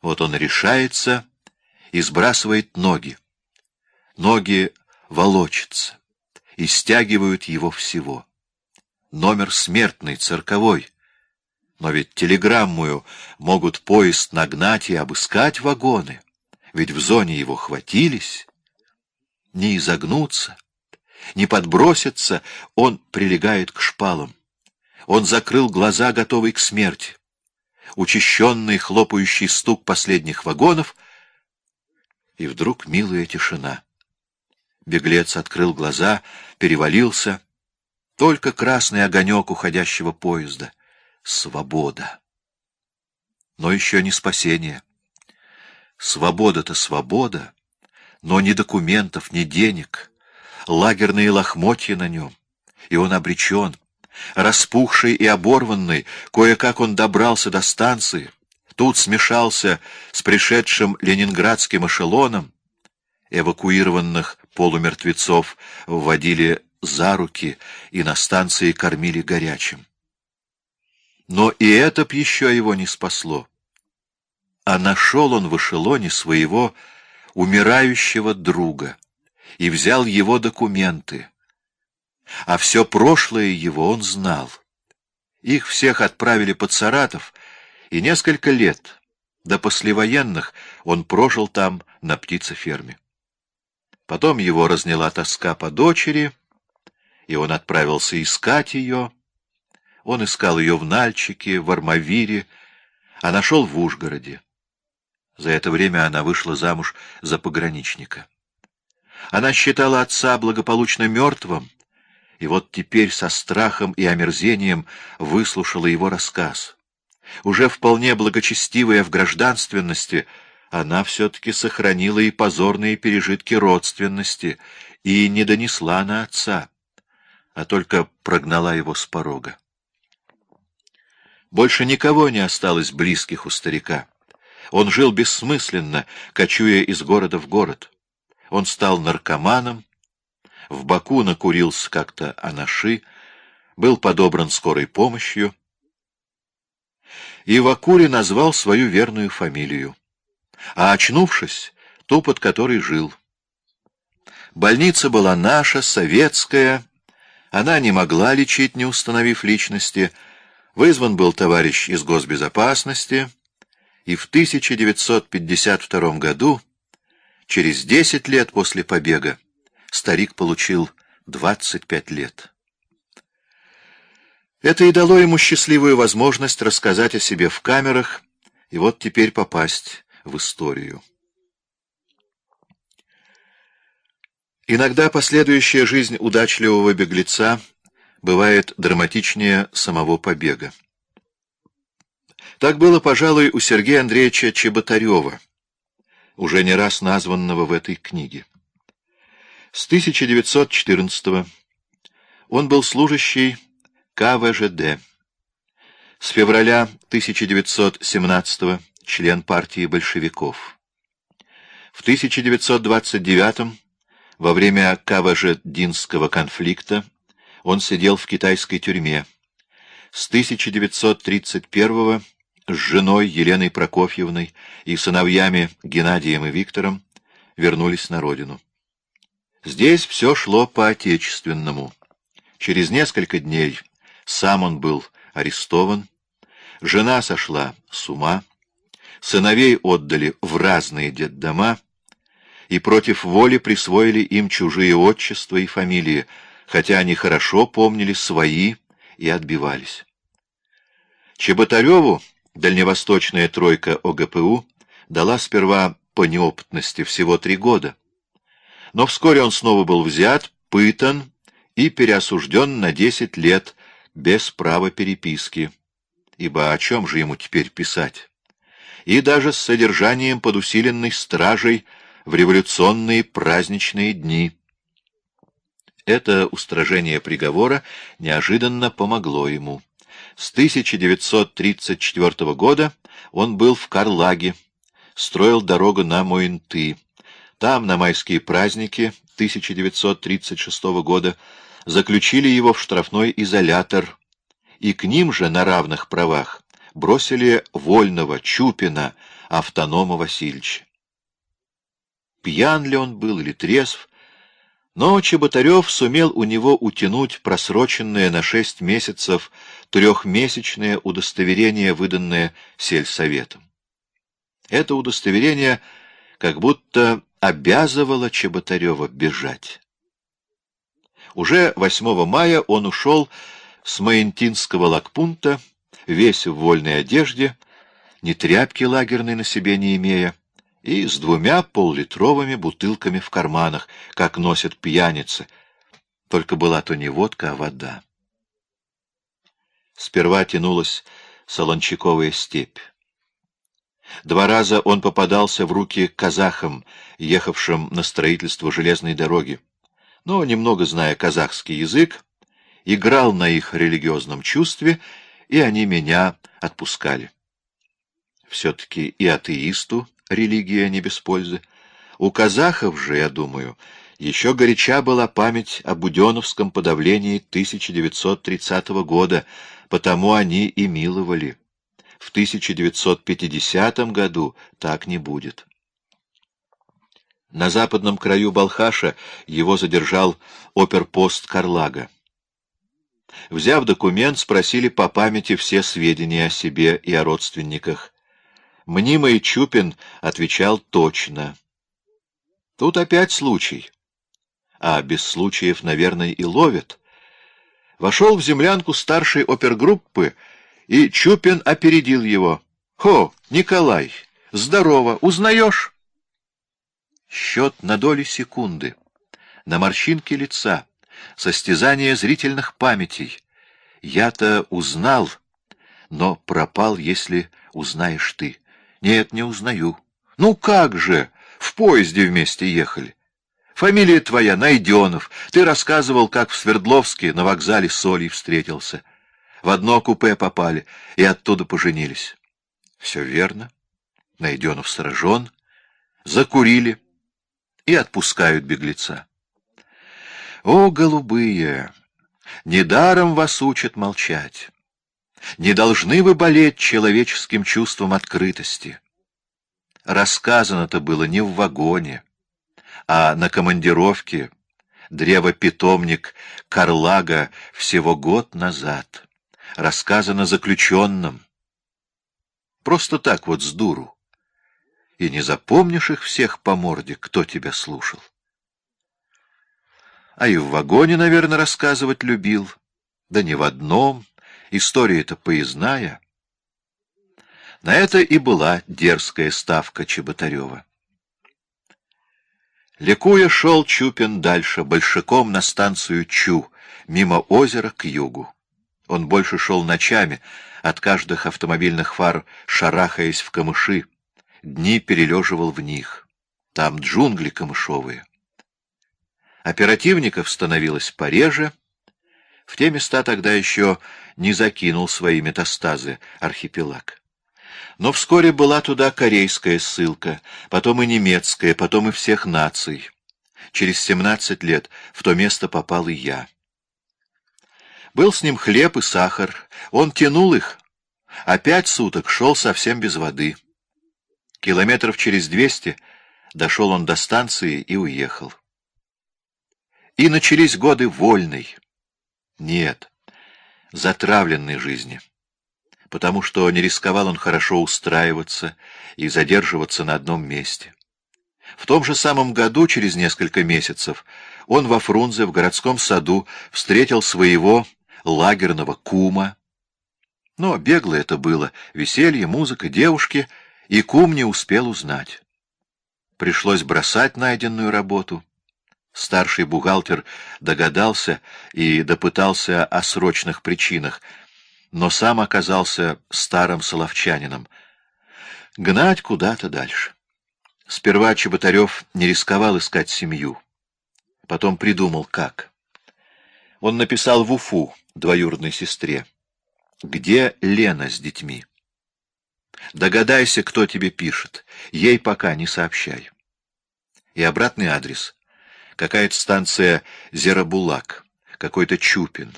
Вот он решается и сбрасывает ноги. Ноги волочатся и стягивают его всего. Номер смертный, цирковой. Но ведь телеграммую могут поезд нагнать и обыскать вагоны, ведь в зоне его хватились. Не изогнуться, не подброситься, он прилегает к шпалам. Он закрыл глаза, готовый к смерти. Учащенный хлопающий стук последних вагонов, и вдруг милая тишина. Беглец открыл глаза, перевалился. Только красный огонек уходящего поезда. Свобода. Но еще не спасение. Свобода-то свобода, но ни документов, ни денег. Лагерные лохмотья на нем. И он обречен. Распухший и оборванный, кое-как он добрался до станции. Тут смешался с пришедшим ленинградским эшелоном. Эвакуированных полумертвецов вводили за руки и на станции кормили горячим. Но и это б еще его не спасло. А нашел он в эшелоне своего умирающего друга и взял его документы. А все прошлое его он знал. Их всех отправили под Саратов, и несколько лет, до послевоенных, он прожил там на птицеферме. Потом его разняла тоска по дочери, и он отправился искать ее. Он искал ее в Нальчике, в Армавире, а нашел в Ужгороде. За это время она вышла замуж за пограничника. Она считала отца благополучно мертвым, и вот теперь со страхом и омерзением выслушала его рассказ. Уже вполне благочестивая в гражданственности — она все-таки сохранила и позорные пережитки родственности и не донесла на отца, а только прогнала его с порога. Больше никого не осталось близких у старика. Он жил бессмысленно, кочуя из города в город. Он стал наркоманом, в Баку накурился как-то анаши, был подобран скорой помощью и в Акуре назвал свою верную фамилию а очнувшись, ту, под которой жил. Больница была наша, советская, она не могла лечить, не установив личности. Вызван был товарищ из госбезопасности, и в 1952 году, через 10 лет после побега, старик получил 25 лет. Это и дало ему счастливую возможность рассказать о себе в камерах, и вот теперь попасть в историю. Иногда последующая жизнь удачливого беглеца бывает драматичнее самого побега. Так было, пожалуй, у Сергея Андреевича Чеботарева, уже не раз названного в этой книге. С 1914 он был служащий КВЖД. С февраля 1917 член партии большевиков. В 1929 во время Каважединского конфликта он сидел в китайской тюрьме. С 1931 с женой Еленой Прокофьевной и сыновьями Геннадием и Виктором вернулись на родину. Здесь все шло по-отечественному. Через несколько дней сам он был арестован, жена сошла с ума, сыновей отдали в разные детдома и против воли присвоили им чужие отчества и фамилии, хотя они хорошо помнили свои и отбивались. Чеботареву дальневосточная тройка ОГПУ дала сперва по неопытности всего три года, но вскоре он снова был взят, пытан и переосужден на десять лет без права переписки, ибо о чем же ему теперь писать? и даже с содержанием под усиленной стражей в революционные праздничные дни. Это устражение приговора неожиданно помогло ему. С 1934 года он был в Карлаге, строил дорогу на Муинты. Там, на майские праздники 1936 года, заключили его в штрафной изолятор, и к ним же на равных правах бросили Вольного, Чупина, автонома Васильевича. Пьян ли он был или трезв, но Чеботарев сумел у него утянуть просроченное на шесть месяцев трехмесячное удостоверение, выданное сельсоветом. Это удостоверение как будто обязывало Чеботарева бежать. Уже 8 мая он ушел с Маентинского лагпунта, весь в вольной одежде, ни тряпки лагерной на себе не имея, и с двумя поллитровыми бутылками в карманах, как носят пьяницы. Только была то не водка, а вода. Сперва тянулась солончаковая степь. Два раза он попадался в руки казахам, ехавшим на строительство железной дороги. Но, немного зная казахский язык, играл на их религиозном чувстве, и они меня отпускали. Все-таки и атеисту религия не без пользы. У казахов же, я думаю, еще горяча была память о Буденовском подавлении 1930 года, потому они и миловали. В 1950 году так не будет. На западном краю Балхаша его задержал оперпост Карлага. Взяв документ, спросили по памяти все сведения о себе и о родственниках. Мнимый Чупин отвечал точно. Тут опять случай. А без случаев, наверное, и ловят. Вошел в землянку старшей опергруппы, и Чупин опередил его. «Хо, Николай, здорово, узнаешь?» Счет на доли секунды, на морщинке лица, состязание зрительных памятей. Я-то узнал, но пропал, если узнаешь ты. Нет, не узнаю. Ну как же, в поезде вместе ехали. Фамилия твоя Найденов. Ты рассказывал, как в Свердловске на вокзале с Олей встретился. В одно купе попали и оттуда поженились. Все верно. Найденов сражен. Закурили и отпускают беглеца. О, голубые! Недаром вас учат молчать. Не должны вы болеть человеческим чувством открытости. Рассказано-то было не в вагоне, а на командировке древопитомник Карлага всего год назад. Рассказано заключенным. Просто так вот с дуру. И не запомнишь их всех по морде, кто тебя слушал. А и в вагоне, наверное, рассказывать любил. Да не в одном, История-то поездная. На это и была дерзкая ставка Чеботарева. Ликуя шел Чупин дальше, большаком на станцию Чу, мимо озера к югу. Он больше шел ночами, от каждых автомобильных фар шарахаясь в камыши, дни перележивал в них. Там джунгли камышовые. Оперативников становилось пореже, в те места тогда еще не закинул свои метастазы архипелаг. Но вскоре была туда корейская ссылка, потом и немецкая, потом и всех наций. Через семнадцать лет в то место попал и я. Был с ним хлеб и сахар, он тянул их, а пять суток шел совсем без воды. Километров через двести дошел он до станции и уехал. И начались годы вольной. Нет, затравленной жизни. Потому что не рисковал он хорошо устраиваться и задерживаться на одном месте. В том же самом году, через несколько месяцев, он во Фрунзе в городском саду встретил своего лагерного кума. Но бегло это было, веселье, музыка, девушки, и кум не успел узнать. Пришлось бросать найденную работу — Старший бухгалтер догадался и допытался о срочных причинах, но сам оказался старым соловчанином. Гнать куда-то дальше. Сперва Чеботарев не рисковал искать семью. Потом придумал, как. Он написал в Уфу двоюродной сестре. «Где Лена с детьми?» «Догадайся, кто тебе пишет. Ей пока не сообщай». И обратный адрес — какая-то станция Зерабулак, какой-то Чупин.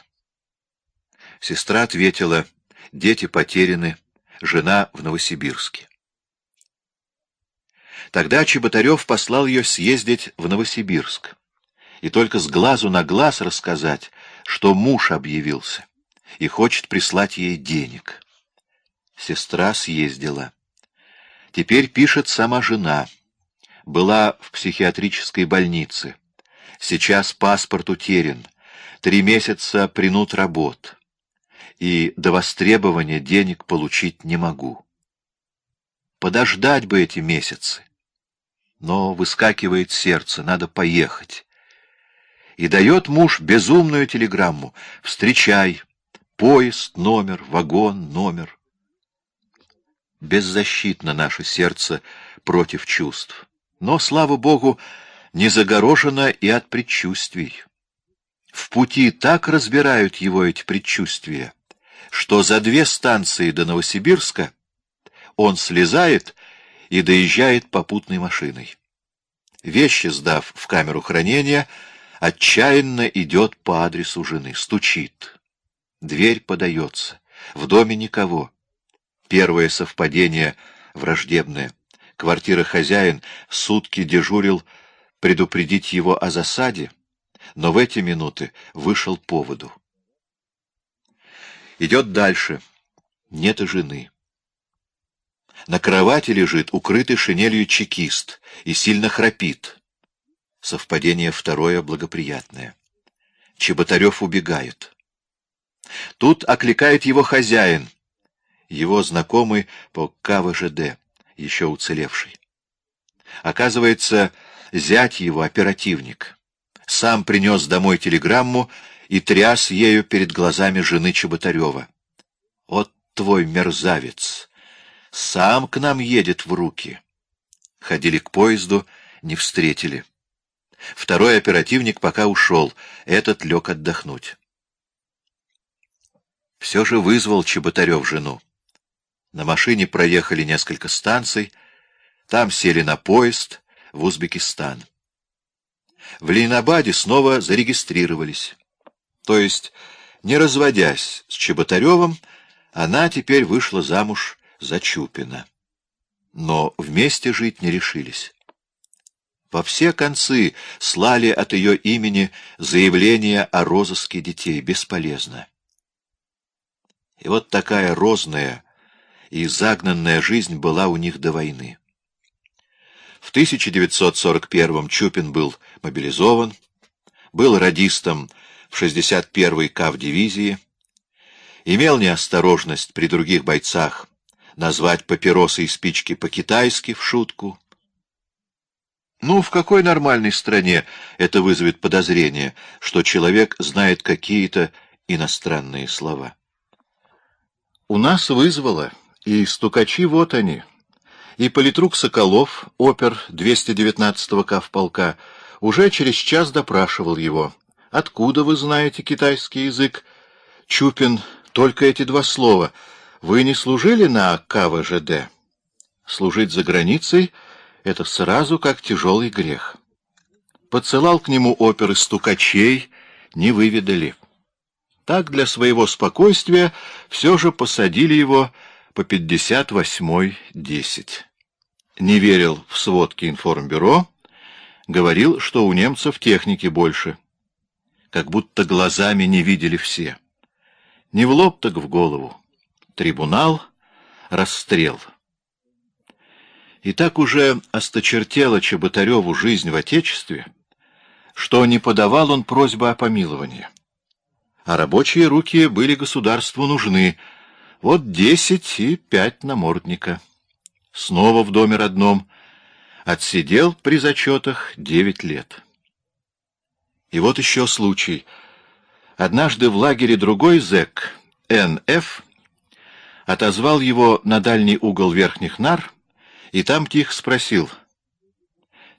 Сестра ответила, дети потеряны, жена в Новосибирске. Тогда Чеботарев послал ее съездить в Новосибирск и только с глазу на глаз рассказать, что муж объявился и хочет прислать ей денег. Сестра съездила. Теперь пишет сама жена. Была в психиатрической больнице. Сейчас паспорт утерян. Три месяца принут работ. И до востребования денег получить не могу. Подождать бы эти месяцы. Но выскакивает сердце, надо поехать. И дает муж безумную телеграмму. «Встречай! Поезд, номер, вагон, номер». Беззащитно наше сердце против чувств. Но, слава Богу, не загорожено и от предчувствий. В пути так разбирают его эти предчувствия, что за две станции до Новосибирска он слезает и доезжает попутной машиной. Вещи сдав в камеру хранения, отчаянно идет по адресу жены, стучит. Дверь подается. В доме никого. Первое совпадение враждебное. Квартира хозяин сутки дежурил предупредить его о засаде, но в эти минуты вышел поводу. Идет дальше. Нет и жены. На кровати лежит укрытый шинелью чекист и сильно храпит. Совпадение второе благоприятное. Чеботарев убегает. Тут окликает его хозяин, его знакомый по КВЖД, еще уцелевший. Оказывается, зять его оперативник. Сам принес домой телеграмму и тряс ею перед глазами жены Чеботарева. «Вот твой мерзавец! Сам к нам едет в руки!» Ходили к поезду, не встретили. Второй оперативник пока ушел, этот лег отдохнуть. Все же вызвал Чеботарев жену. На машине проехали несколько станций, там сели на поезд в Узбекистан. В Ленинабаде снова зарегистрировались. То есть, не разводясь с Чеботаревым, она теперь вышла замуж за Чупина. Но вместе жить не решились. Во все концы слали от ее имени заявление о розыске детей. Бесполезно. И вот такая розная и загнанная жизнь была у них до войны. В 1941-м Чупин был мобилизован, был радистом в 61-й КАВ-дивизии, имел неосторожность при других бойцах назвать папиросы и спички по-китайски в шутку, ну, в какой нормальной стране это вызовет подозрение, что человек знает какие-то иностранные слова? У нас вызвало, и стукачи вот они. И политрук Соколов, опер 219-го кавполка, уже через час допрашивал его. «Откуда вы знаете китайский язык?» Чупин, только эти два слова. «Вы не служили на КВЖД?» «Служить за границей — это сразу как тяжелый грех. Подсылал к нему оперы стукачей, не выведали. Так для своего спокойствия все же посадили его по 58-й 10. Не верил в сводки информбюро, говорил, что у немцев техники больше. Как будто глазами не видели все. Не в лоб, так в голову. Трибунал, расстрел. И так уже осточертела Чеботареву жизнь в Отечестве, что не подавал он просьбы о помиловании. А рабочие руки были государству нужны. Вот десять и пять намордника. Снова в доме родном. Отсидел при зачетах девять лет. И вот еще случай. Однажды в лагере другой зэк, Н.Ф., отозвал его на дальний угол верхних нар — и там тихо спросил.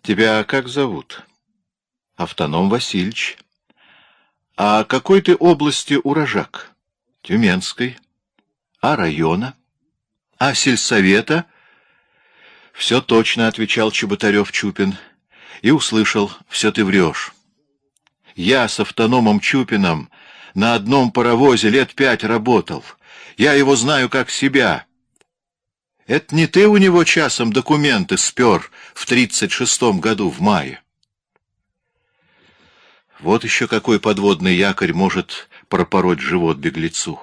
«Тебя как зовут?» «Автоном Васильевич». «А какой ты области урожак?» «Тюменской». «А района?» «А сельсовета?» «Все точно», — отвечал Чеботарев-Чупин. И услышал, «Все ты врешь». «Я с автономом Чупином на одном паровозе лет пять работал. Я его знаю как себя». Это не ты у него часом документы спер в тридцать шестом году в мае. Вот еще какой подводный якорь может пропороть живот беглецу.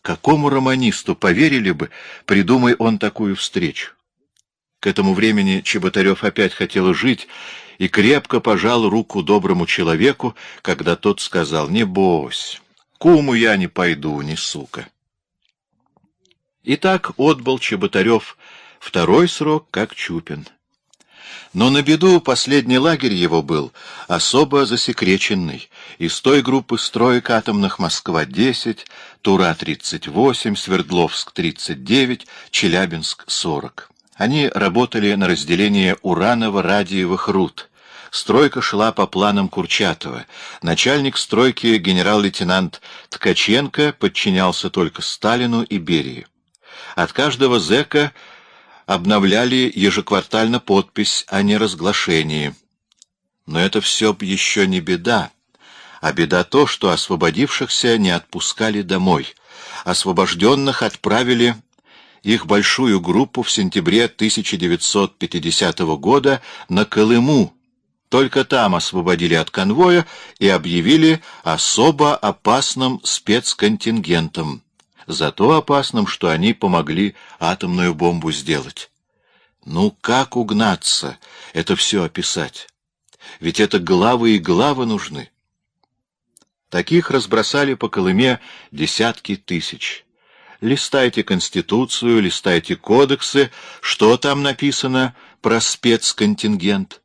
Какому романисту поверили бы, придумай он такую встречу? К этому времени Чеботарев опять хотел жить и крепко пожал руку доброму человеку, когда тот сказал «Не бойся, куму я не пойду, не сука». Итак, отбыл Чеботарев второй срок, как Чупин. Но на беду последний лагерь его был особо засекреченный. Из той группы строек атомных Москва-10, Тура-38, Свердловск-39, Челябинск-40. Они работали на разделение ураново-радиевых руд. Стройка шла по планам Курчатова. Начальник стройки генерал-лейтенант Ткаченко подчинялся только Сталину и Берии. От каждого зэка обновляли ежеквартально подпись о неразглашении. Но это все еще не беда, а беда то, что освободившихся не отпускали домой. Освобожденных отправили их большую группу в сентябре 1950 года на Колыму. Только там освободили от конвоя и объявили особо опасным спецконтингентом зато опасным, что они помогли атомную бомбу сделать. Ну как угнаться, это все описать? Ведь это главы и главы нужны. Таких разбросали по Колыме десятки тысяч. Листайте Конституцию, листайте кодексы, что там написано про спецконтингент.